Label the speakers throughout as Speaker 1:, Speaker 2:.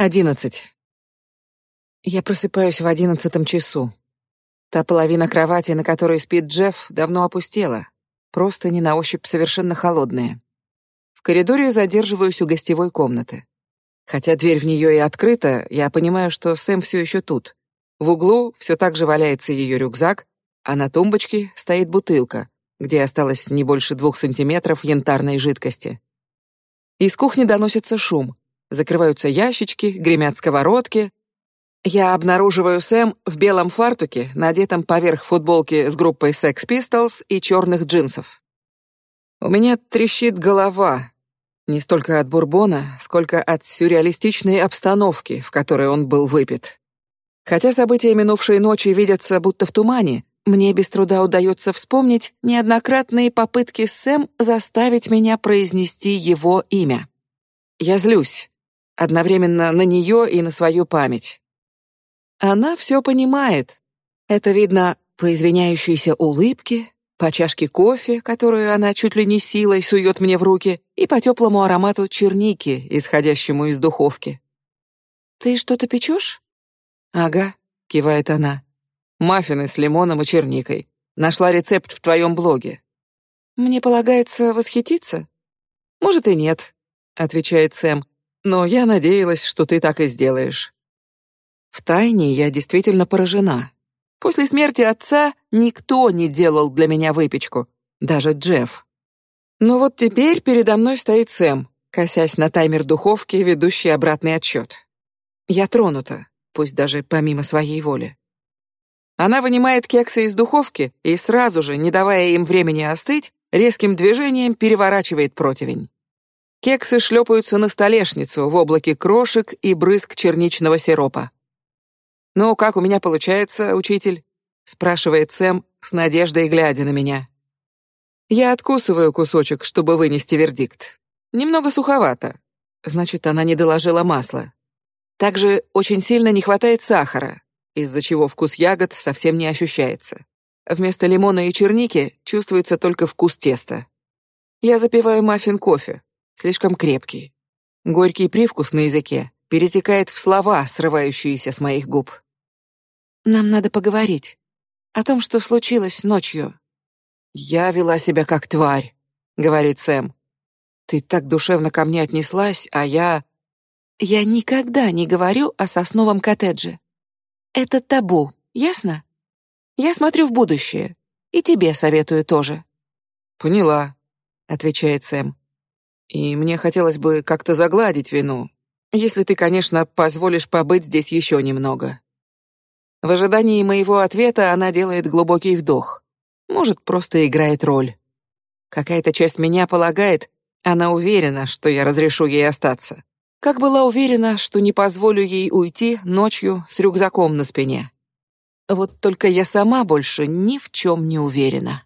Speaker 1: Одиннадцать. Я просыпаюсь в одиннадцатом часу. Та половина кровати, на которой спит Джефф, давно опустела. Просто не на ощупь совершенно холодная. В коридоре задерживаюсь у гостевой комнаты. Хотя дверь в нее и открыта, я понимаю, что Сэм все еще тут. В углу все так же валяется ее рюкзак, а на тумбочке стоит бутылка, где осталось не больше двух сантиметров янтарной жидкости. Из кухни доносится шум. Закрываются ящички, гремят сковородки. Я обнаруживаю Сэм в белом фартуке, надетом поверх футболки с группой Sex Pistols и черных джинсов. У меня трещит голова, не столько от бурбона, сколько от сюрреалистичной обстановки, в которой он был выпит. Хотя события минувшей ночи видятся будто в тумане, мне без труда удается вспомнить неоднократные попытки Сэм заставить меня произнести его имя. Я злюсь одновременно на нее и на свою память. Она все понимает. Это видно по извиняющейся улыбке, по чашке кофе, которую она чуть ли не силой сует мне в руки, и по теплому аромату черники, исходящему из духовки. Ты что-то печешь? Ага, кивает она. Маффины с лимоном и черникой. Нашла рецепт в твоем блоге. Мне полагается восхититься. Может и нет, отвечает Сэм, но я надеялась, что ты так и сделаешь. В тайне я действительно поражена. После смерти отца никто не делал для меня выпечку, даже Джефф. Но вот теперь передо мной стоит Сэм, косясь на таймер духовки, ведущий обратный отсчет. Я тронута, пусть даже помимо своей воли. Она вынимает кексы из духовки и сразу же, не давая им времени остыть, резким движением переворачивает противень. Кексы шлепаются на столешницу в облаке крошек и брызг черничного сиропа. «Ну, как у меня получается, учитель?» — спрашивает Сэм с надеждой, глядя на меня. Я откусываю кусочек, чтобы вынести вердикт. Немного суховато. Значит, она не доложила масла. Также очень сильно не хватает сахара, из-за чего вкус ягод совсем не ощущается. Вместо лимона и черники чувствуется только вкус теста. Я запиваю маффин кофе, слишком крепкий. Горький привкус на языке перетекает в слова, срывающиеся с моих губ. Нам надо поговорить о том, что случилось ночью. Я вела себя как тварь, говорит Сэм. Ты так душевно ко мне отнеслась, а я Я никогда не говорю о сосновом коттедже. Это табу, ясно? Я смотрю в будущее, и тебе советую тоже. Поняла, отвечает Сэм. И мне хотелось бы как-то загладить вину, если ты, конечно, позволишь побыть здесь еще немного. В ожидании моего ответа она делает глубокий вдох. Может, просто играет роль. Какая-то часть меня полагает, она уверена, что я разрешу ей остаться. Как была уверена, что не позволю ей уйти ночью с рюкзаком на спине. Вот только я сама больше ни в чем не уверена.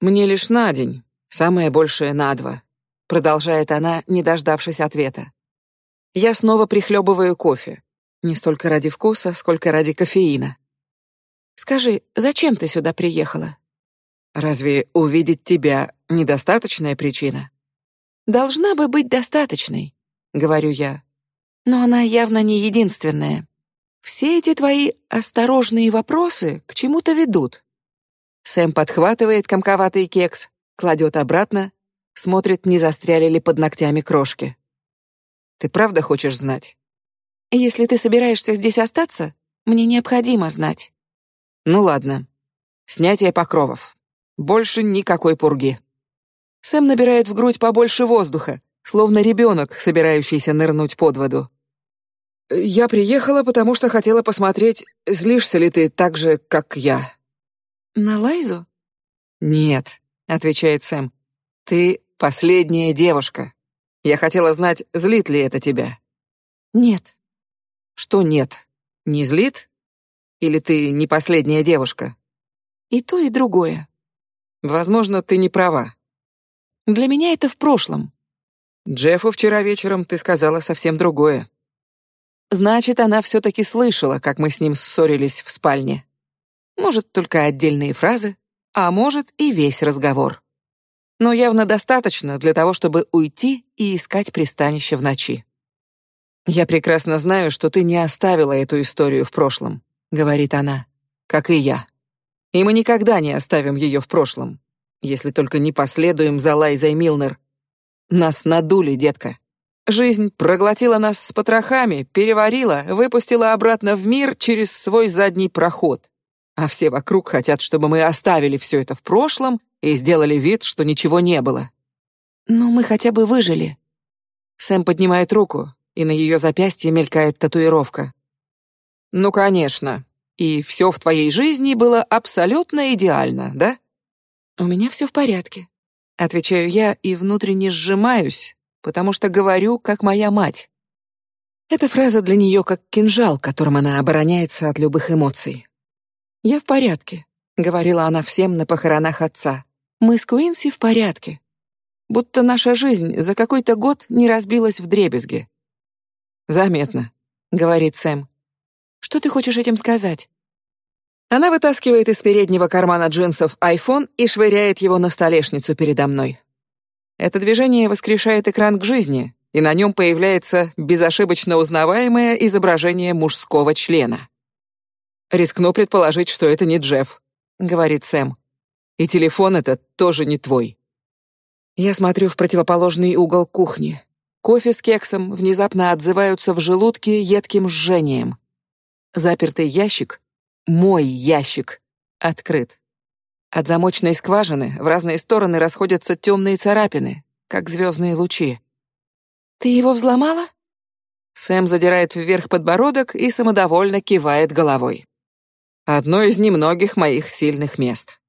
Speaker 1: Мне лишь на день, самое большее на два продолжает она, не дождавшись ответа. Я снова прихлебываю кофе, не столько ради вкуса, сколько ради кофеина. Скажи, зачем ты сюда приехала? Разве увидеть тебя недостаточная причина? Должна бы быть достаточной, говорю я. Но она явно не единственная. Все эти твои осторожные вопросы к чему-то ведут. Сэм подхватывает комковатый кекс, кладет обратно смотрит, не застряли ли под ногтями крошки. Ты правда хочешь знать? Если ты собираешься здесь остаться, мне необходимо знать. Ну ладно. Снятие покровов. Больше никакой пурги. Сэм набирает в грудь побольше воздуха, словно ребенок, собирающийся нырнуть под воду. Я приехала, потому что хотела посмотреть, злишься ли ты так же, как я. На Лайзу? Нет, отвечает Сэм. Ты последняя девушка. Я хотела знать, злит ли это тебя. Нет. Что нет? Не злит? Или ты не последняя девушка? И то, и другое. Возможно, ты не права. Для меня это в прошлом. Джеффу вчера вечером ты сказала совсем другое. Значит, она все-таки слышала, как мы с ним ссорились в спальне. Может, только отдельные фразы, а может и весь разговор но явно достаточно для того, чтобы уйти и искать пристанище в ночи. «Я прекрасно знаю, что ты не оставила эту историю в прошлом», — говорит она, — «как и я. И мы никогда не оставим ее в прошлом, если только не последуем за Лайзой Милнер. Нас надули, детка. Жизнь проглотила нас с потрохами, переварила, выпустила обратно в мир через свой задний проход. А все вокруг хотят, чтобы мы оставили все это в прошлом и сделали вид, что ничего не было. Но мы хотя бы выжили. Сэм поднимает руку, и на ее запястье мелькает татуировка. Ну, конечно. И все в твоей жизни было абсолютно идеально, да? У меня все в порядке. Отвечаю я и внутренне сжимаюсь, потому что говорю, как моя мать. Эта фраза для нее как кинжал, которым она обороняется от любых эмоций. «Я в порядке», — говорила она всем на похоронах отца. «Мы с Куинси в порядке. Будто наша жизнь за какой-то год не разбилась в дребезги». «Заметно», — говорит Сэм. «Что ты хочешь этим сказать?» Она вытаскивает из переднего кармана джинсов iPhone и швыряет его на столешницу передо мной. Это движение воскрешает экран к жизни, и на нем появляется безошибочно узнаваемое изображение мужского члена. Рискну предположить, что это не Джефф, говорит Сэм. И телефон этот тоже не твой. Я смотрю в противоположный угол кухни. Кофе с кексом внезапно отзываются в желудке едким жжением. Запертый ящик мой ящик открыт. От замочной скважины в разные стороны расходятся темные царапины, как звездные лучи. Ты его взломала? Сэм задирает вверх подбородок и самодовольно кивает головой. Одно из немногих моих сильных мест.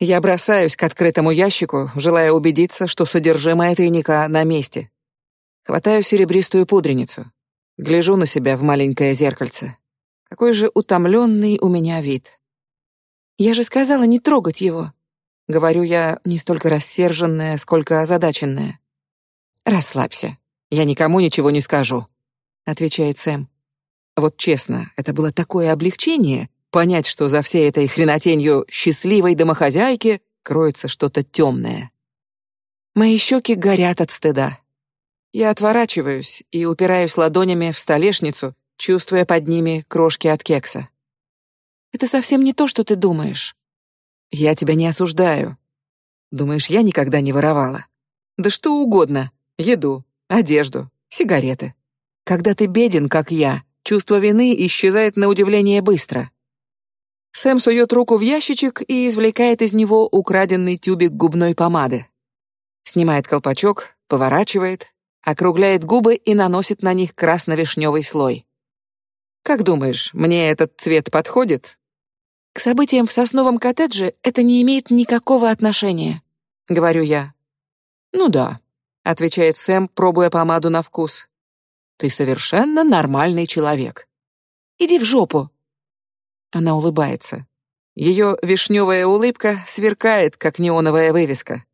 Speaker 1: Я бросаюсь к открытому ящику, желая убедиться, что содержимое тайника на месте. Хватаю серебристую пудреницу, гляжу на себя в маленькое зеркальце. Какой же утомленный у меня вид. Я же сказала не трогать его. Говорю я не столько рассерженная, сколько озадаченная. Расслабься. Я никому ничего не скажу, отвечает Сэм. Вот честно, это было такое облегчение понять, что за всей этой хренотенью счастливой домохозяйки кроется что-то темное. Мои щеки горят от стыда. Я отворачиваюсь и упираюсь ладонями в столешницу, чувствуя под ними крошки от кекса. Это совсем не то, что ты думаешь. Я тебя не осуждаю. Думаешь, я никогда не воровала? Да что угодно: еду, одежду, сигареты. Когда ты беден, как я, чувство вины исчезает на удивление быстро. Сэм сует руку в ящичек и извлекает из него украденный тюбик губной помады. Снимает колпачок, поворачивает, округляет губы и наносит на них красно-вишневый слой. Как думаешь, мне этот цвет подходит? К событиям в сосновом коттедже это не имеет никакого отношения, говорю я. Ну да, отвечает Сэм, пробуя помаду на вкус. Ты совершенно нормальный человек. Иди в жопу. Она улыбается. Ее вишневая улыбка сверкает, как неоновая вывеска.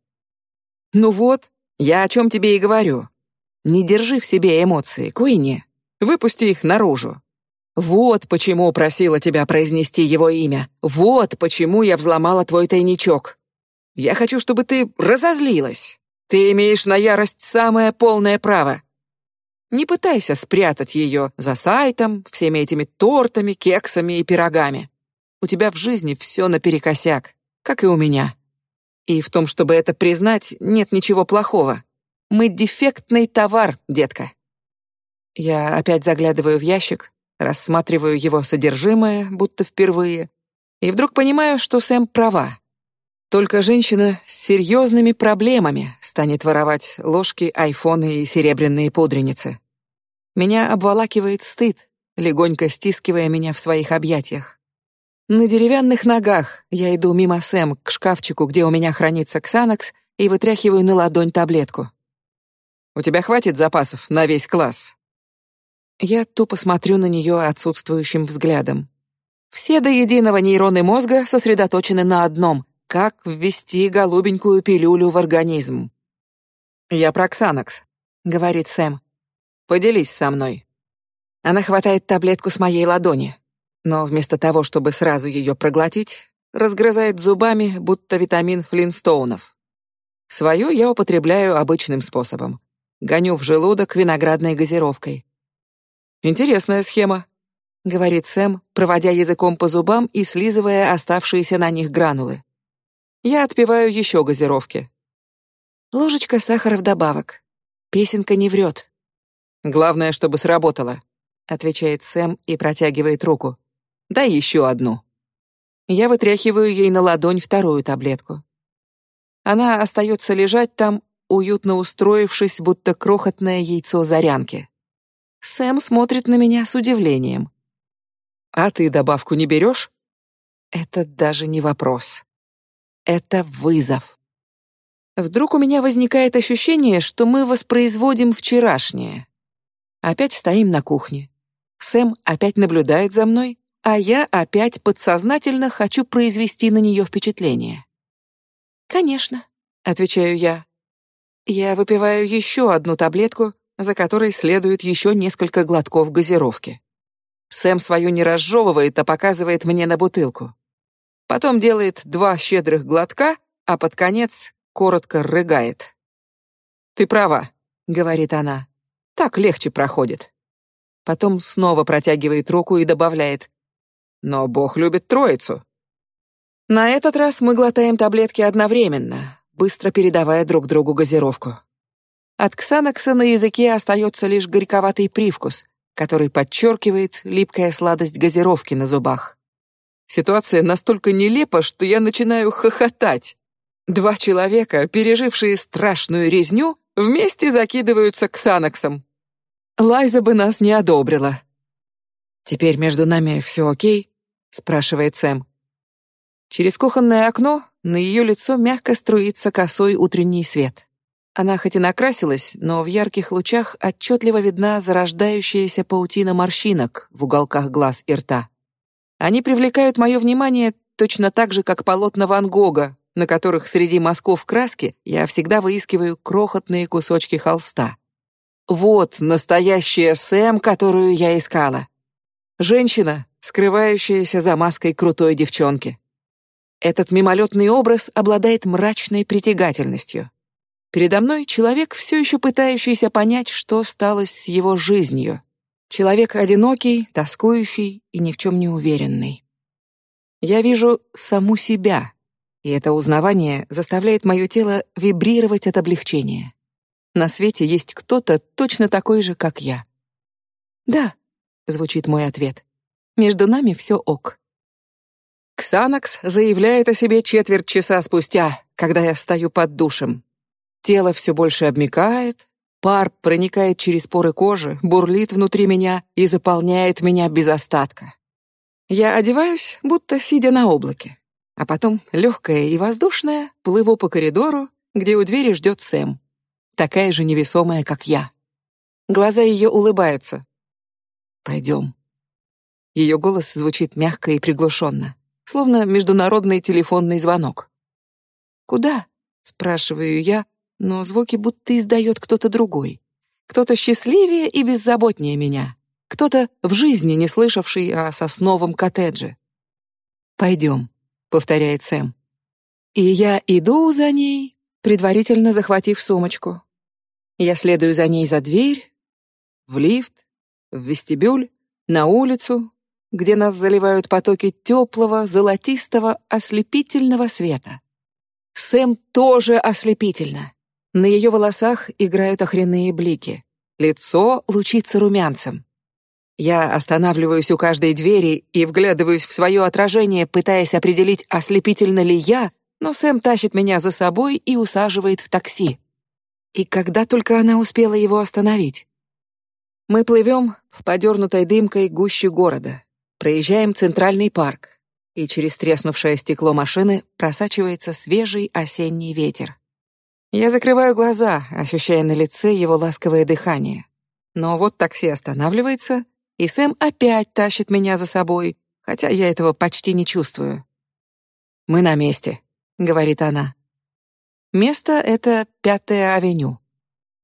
Speaker 1: Ну вот, я о чем тебе и говорю. Не держи в себе эмоции, Куинни. Выпусти их наружу. Вот почему просила тебя произнести его имя. Вот почему я взломала твой тайничок. Я хочу, чтобы ты разозлилась. Ты имеешь на ярость самое полное право. Не пытайся спрятать ее за сайтом, всеми этими тортами, кексами и пирогами. У тебя в жизни все наперекосяк, как и у меня. И в том, чтобы это признать, нет ничего плохого. Мы дефектный товар, детка. Я опять заглядываю в ящик, рассматриваю его содержимое, будто впервые, и вдруг понимаю, что Сэм права. Только женщина с серьезными проблемами станет воровать ложки, айфоны и серебряные пудреницы. Меня обволакивает стыд, легонько стискивая меня в своих объятиях. На деревянных ногах я иду мимо Сэм к шкафчику, где у меня хранится ксанакс, и вытряхиваю на ладонь таблетку. У тебя хватит запасов на весь класс? Я тупо смотрю на нее отсутствующим взглядом. Все до единого нейроны мозга сосредоточены на одном — как ввести голубенькую пилюлю в организм. «Я Проксанакс», — говорит Сэм. «Поделись со мной». Она хватает таблетку с моей ладони, но вместо того, чтобы сразу ее проглотить, разгрызает зубами, будто витамин Флинстоунов. Свою я употребляю обычным способом. Гоню в желудок виноградной газировкой Интересная схема, говорит Сэм, проводя языком по зубам и слизывая оставшиеся на них гранулы. Я отпиваю еще газировки. Ложечка сахара вдобавок. Песенка не врет. Главное, чтобы сработало, отвечает Сэм и протягивает руку. Дай еще одну. Я вытряхиваю ей на ладонь вторую таблетку. Она остается лежать там, уютно устроившись, будто крохотное яйцо зарянки. Сэм смотрит на меня с удивлением. А ты добавку не берешь? Это даже не вопрос. Это вызов. Вдруг у меня возникает ощущение, что мы воспроизводим вчерашнее. Опять стоим на кухне. Сэм опять наблюдает за мной, а я опять подсознательно хочу произвести на нее впечатление. Конечно, отвечаю я. Я выпиваю еще одну таблетку, за которой следует еще несколько глотков газировки. Сэм свою не разжевывает, а показывает мне на бутылку. Потом делает два щедрых глотка, а под конец коротко рыгает. Ты права, говорит она. Так легче проходит. Потом снова протягивает руку и добавляет: но Бог любит троицу. На этот раз мы глотаем таблетки одновременно, быстро передавая друг другу газировку. От ксанокса на языке остается лишь горьковатый привкус, который подчеркивает липкая сладость газировки на зубах. Ситуация настолько нелепа, что я начинаю хохотать. Два человека, пережившие страшную резню, вместе закидываются ксаноксом. Лайза бы нас не одобрила. Теперь между нами все окей? спрашивает Сэм. Через кухонное окно на ее лицо мягко струится косой утренний свет. Она хоть и накрасилась, но в ярких лучах отчетливо видна зарождающаяся паутина морщинок в уголках глаз и рта. Они привлекают мое внимание точно так же, как полотна Ван Гога, на которых среди мазков краски я всегда выискиваю крохотные кусочки холста. Вот настоящая Сэм, которую я искала. Женщина, скрывающаяся за маской крутой девчонки. Этот мимолетный образ обладает мрачной притягательностью. Передо мной человек, все еще пытающийся понять, что стало с его жизнью. Человек одинокий, тоскующий и ни в чем не уверенный. Я вижу саму себя, и это узнавание заставляет мое тело вибрировать от облегчения. На свете есть кто-то точно такой же, как я. Да, звучит мой ответ. Между нами все ок. Ксанакс заявляет о себе четверть часа спустя, когда я стою под душем. Тело все больше обмякает, пар проникает через поры кожи, бурлит внутри меня и заполняет меня без остатка. Я одеваюсь, будто сидя на облаке, а потом легкая и воздушная плыву по коридору, где у двери ждет Сэм, такая же невесомая, как я. Глаза ее улыбаются. Пойдем. Ее голос звучит мягко и приглушенно, словно международный телефонный звонок. Куда? спрашиваю я, но звуки будто издает кто-то другой, кто-то счастливее и беззаботнее меня, кто-то в жизни не слышавший о сосновом коттедже. Пойдем, повторяет Сэм, и я иду за ней, предварительно захватив сумочку. Я следую за ней за дверь, в лифт, в вестибюль, на улицу, где нас заливают потоки теплого, золотистого, ослепительного света. Сэм тоже ослепительно. На ее волосах играют охренные блики. Лицо лучится румянцем. Я останавливаюсь у каждой двери и вглядываюсь в свое отражение, пытаясь определить, ослепительно ли я, но Сэм тащит меня за собой и усаживает в такси. И когда только она успела его остановить. Мы плывем в подернутой дымкой гуще города. Проезжаем центральный парк, и через треснувшее стекло машины просачивается свежий осенний ветер. Я закрываю глаза, ощущая на лице его ласковое дыхание. Но вот такси останавливается, и Сэм опять тащит меня за собой, хотя я этого почти не чувствую. Мы на месте, говорит она. Место это Пятая авеню.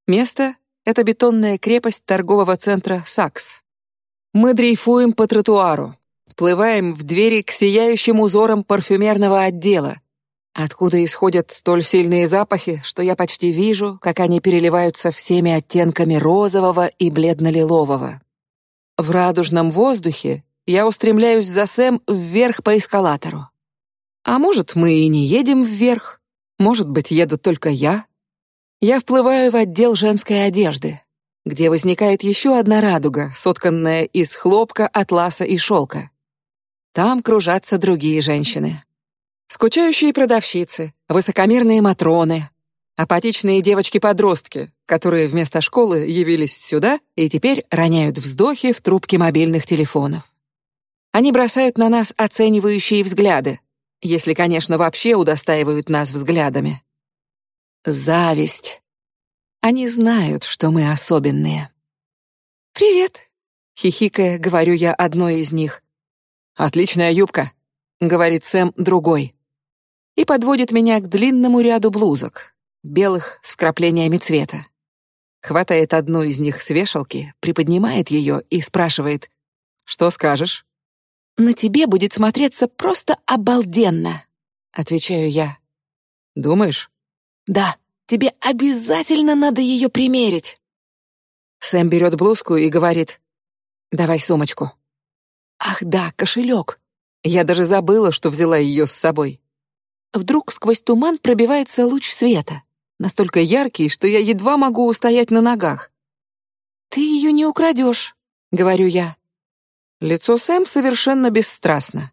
Speaker 1: Место это бетонная крепость торгового центра Сакс. Мы дрейфуем по тротуару, вплываем в двери к сияющим узорам парфюмерного отдела, откуда исходят столь сильные запахи, что я почти вижу, как они переливаются всеми оттенками розового и бледно-лилового. В радужном воздухе я устремляюсь за Сэм вверх по эскалатору. А может, мы и не едем вверх? Может быть, еду только я? Я вплываю в отдел женской одежды, где возникает еще одна радуга, сотканная из хлопка, атласа и шелка. Там кружатся другие женщины. Скучающие продавщицы, высокомерные матроны, апатичные девочки-подростки, которые вместо школы явились сюда и теперь роняют вздохи в трубки мобильных телефонов. Они бросают на нас оценивающие взгляды, если, конечно, вообще удостаивают нас взглядами. Зависть. Они знают, что мы особенные. Привет, хихикая, говорю я одной из них. Отличная юбка, говорит Сэм другой. И подводит меня к длинному ряду блузок, белых с вкраплениями цвета. Хватает одну из них с вешалки, приподнимает ее и спрашивает: "Что скажешь?" На тебе будет смотреться просто обалденно, отвечаю я. Думаешь? Да, тебе обязательно надо ее примерить. Сэм берет блузку и говорит: "Давай сумочку". Ах да, кошелек. Я даже забыла, что взяла ее с собой. Вдруг сквозь туман пробивается луч света, настолько яркий, что я едва могу устоять на ногах. Ты ее не украдешь, говорю я. Лицо Сэм совершенно бесстрастно.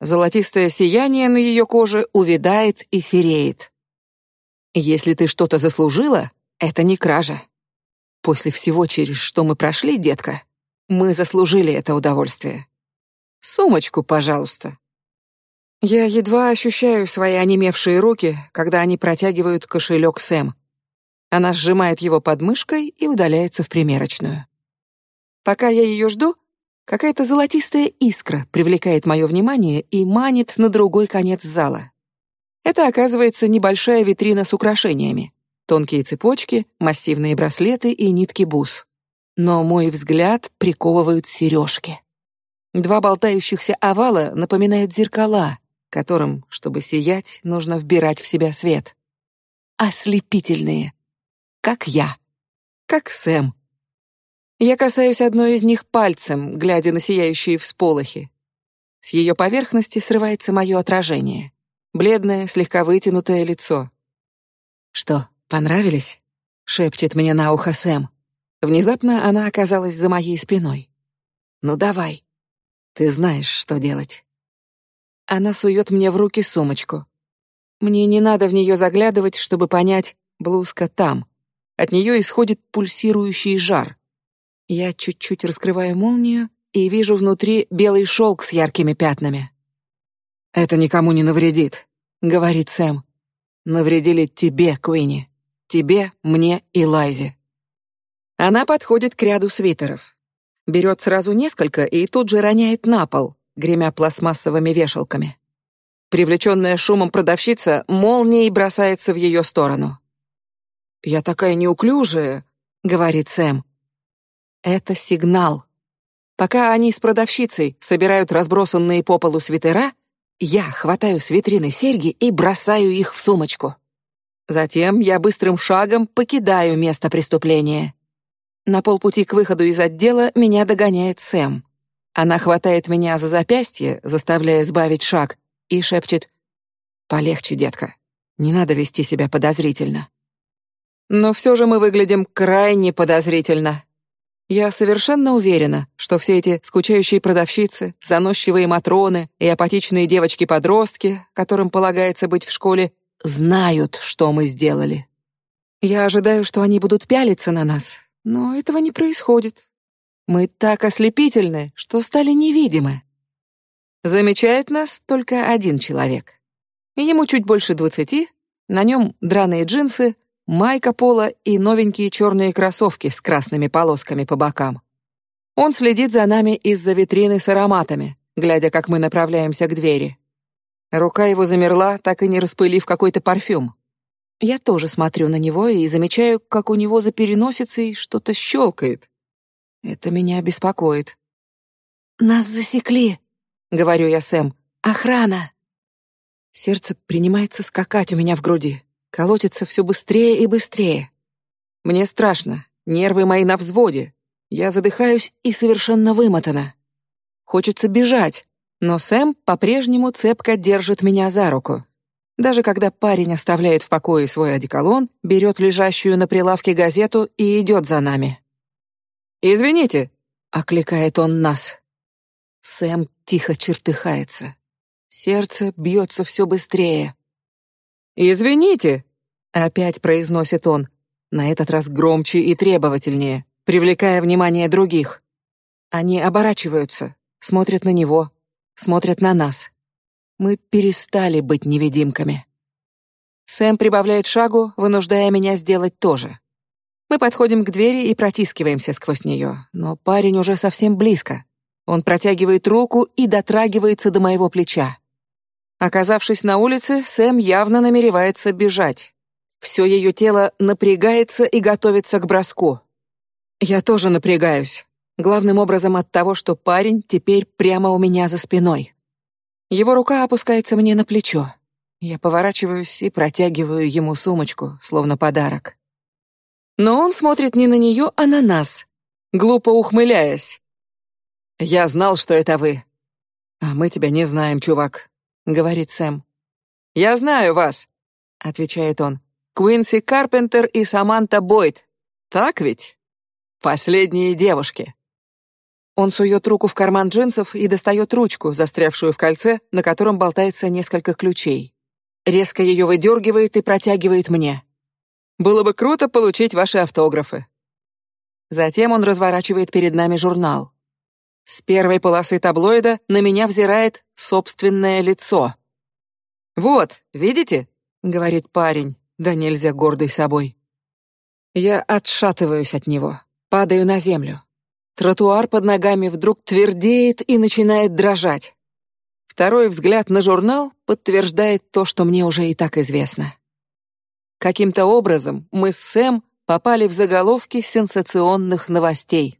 Speaker 1: Золотистое сияние на ее коже увядает и сереет. Если ты что-то заслужила, это не кража. После всего, через что мы прошли, детка, мы заслужили это удовольствие. Сумочку, пожалуйста. Я едва ощущаю свои онемевшие руки, когда они протягивают кошелек Сэм. Она сжимает его под мышкой и удаляется в примерочную. Пока я ее жду, какая-то золотистая искра привлекает мое внимание и манит на другой конец зала. Это оказывается небольшая витрина с украшениями: тонкие цепочки, массивные браслеты и нитки бус. Но мой взгляд приковывают сережки. Два болтающихся овала напоминают зеркала, которым, чтобы сиять, нужно вбирать в себя свет. Ослепительные, как я, как Сэм. Я касаюсь одной из них пальцем, глядя на сияющие всполохи. С ее поверхности срывается мое отражение, бледное, слегка вытянутое лицо. Что, понравились? шепчет мне на ухо Сэм. Внезапно она оказалась за моей спиной. Ну давай, ты знаешь, что делать. Она сует мне в руки сумочку. Мне не надо в нее заглядывать, чтобы понять, блузка там. От нее исходит пульсирующий жар. Я чуть-чуть раскрываю молнию и вижу внутри белый шелк с яркими пятнами. Это никому не навредит, говорит Сэм. Навредили тебе, Куинни, тебе, мне и Лайзе. Она подходит к ряду свитеров, берет сразу несколько и тут же роняет на пол, гремя пластмассовыми вешалками. Привлеченная шумом продавщица молнией бросается в ее сторону. Я такая неуклюжая, говорит Сэм. Это сигнал. Пока они с продавщицей собирают разбросанные по полу свитера, я хватаю с витрины серьги и бросаю их в сумочку. Затем я быстрым шагом покидаю место преступления. На полпути к выходу из отдела меня догоняет Сэм. Она хватает меня за запястье, заставляя сбавить шаг, и шепчет: "Полегче, детка. Не надо вести себя подозрительно". Но все же мы выглядим крайне подозрительно. Я совершенно уверена, что все эти скучающие продавщицы, заносчивые матроны и апатичные девочки-подростки, которым полагается быть в школе, знают, что мы сделали. Я ожидаю, что они будут пялиться на нас, но этого не происходит. Мы так ослепительны, что стали невидимы. Замечает нас только один человек. Ему чуть больше двадцати, на нем драные джинсы, майка пола и новенькие черные кроссовки с красными полосками по бокам. Он следит за нами из-за витрины с ароматами, глядя, как мы направляемся к двери. Рука его замерла, так и не распылив какой-то парфюм. Я тоже смотрю на него и замечаю, как у него за переносицей что-то щелкает. Это меня беспокоит. Нас засекли, говорю я Сэм. Охрана. Сердце принимается скакать у меня в груди, колотится все быстрее и быстрее. Мне страшно, нервы мои на взводе. Я задыхаюсь и совершенно вымотана. Хочется бежать, но Сэм по-прежнему цепко держит меня за руку. Даже когда парень оставляет в покое свой одеколон, берет лежащую на прилавке газету и идет за нами. «Извините», — окликает он нас. Сэм тихо чертыхается. Сердце бьется все быстрее. «Извините», — опять произносит он, на этот раз громче и требовательнее, привлекая внимание других. Они оборачиваются, смотрят на него, смотрят на нас. Мы перестали быть невидимками. Сэм прибавляет шагу, вынуждая меня сделать то же. Мы подходим к двери и протискиваемся сквозь нее, но парень уже совсем близко. Он протягивает руку и дотрагивается до моего плеча. Оказавшись на улице, Сэм явно намеревается бежать. Все ее тело напрягается и готовится к броску. Я тоже напрягаюсь, главным образом от того, что парень теперь прямо у меня за спиной. Его рука опускается мне на плечо. Я поворачиваюсь и протягиваю ему сумочку, словно подарок. Но он смотрит не на нее, а на нас, глупо ухмыляясь. Я знал, что это вы. А мы тебя не знаем, чувак, говорит Сэм. Я знаю вас, отвечает он. Куинси Карпентер и Саманта Бойд. Так ведь? Последние девушки. Он сует руку в карман джинсов и достает ручку, застрявшую в кольце, на котором болтается несколько ключей. Резко ее выдергивает и протягивает мне. Было бы круто получить ваши автографы. Затем он разворачивает перед нами журнал. С первой полосы таблоида на меня взирает собственное лицо. Вот, видите, говорит парень, да нельзя гордый собой. Я отшатываюсь от него, падаю на землю. Тротуар под ногами вдруг твердеет и начинает дрожать. Второй взгляд на журнал подтверждает то, что мне уже и так известно. Каким-то образом мы с Сэм попали в заголовки сенсационных новостей.